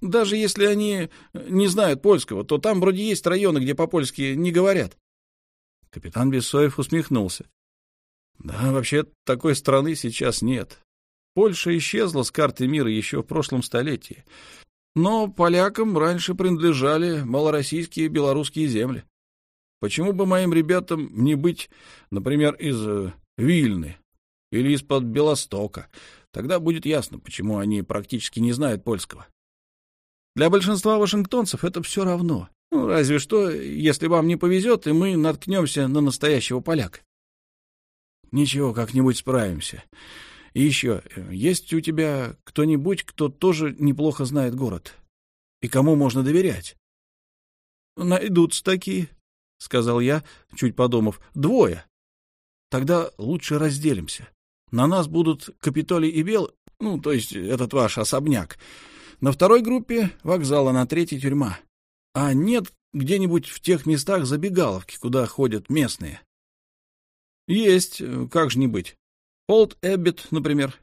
Даже если они не знают польского, то там вроде есть районы, где по-польски не говорят. Капитан Бессоев усмехнулся. Да, вообще такой страны сейчас нет. Польша исчезла с карты мира еще в прошлом столетии. Но полякам раньше принадлежали малороссийские и белорусские земли. Почему бы моим ребятам не быть, например, из э, Вильны или из-под Белостока? Тогда будет ясно, почему они практически не знают польского. Для большинства вашингтонцев это все равно. Ну, разве что, если вам не повезет, и мы наткнемся на настоящего поляка. Ничего, как-нибудь справимся. И еще, есть у тебя кто-нибудь, кто тоже неплохо знает город? И кому можно доверять? Найдутся такие, — сказал я, чуть подумав. Двое. Тогда лучше разделимся. На нас будут Капитолий и Бел, ну, то есть этот ваш особняк. На второй группе вокзала, на третьей тюрьма. А нет где-нибудь в тех местах забегаловки, куда ходят местные? Есть, как же не быть. Олд Эббит, например.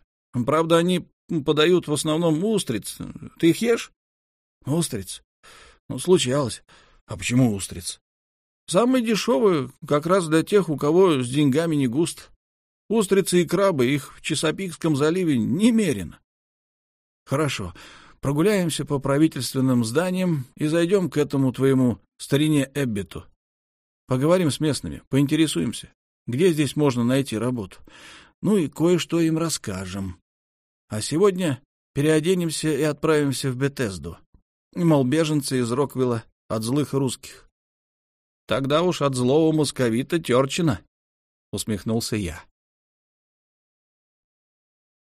Правда, они подают в основном устриц. Ты их ешь? Устриц? Ну, случалось. А почему устриц? Самые дешевые как раз для тех, у кого с деньгами не густо. Устрицы и крабы, их в Чесопикском заливе немерено. Хорошо. Прогуляемся по правительственным зданиям и зайдем к этому твоему старине Эббиту. Поговорим с местными, поинтересуемся, где здесь можно найти работу. Ну и кое-что им расскажем. А сегодня переоденемся и отправимся в Бетезду. Мол, беженцы из Роквилла от злых русских. — Тогда уж от злого московита Терчина, — усмехнулся я.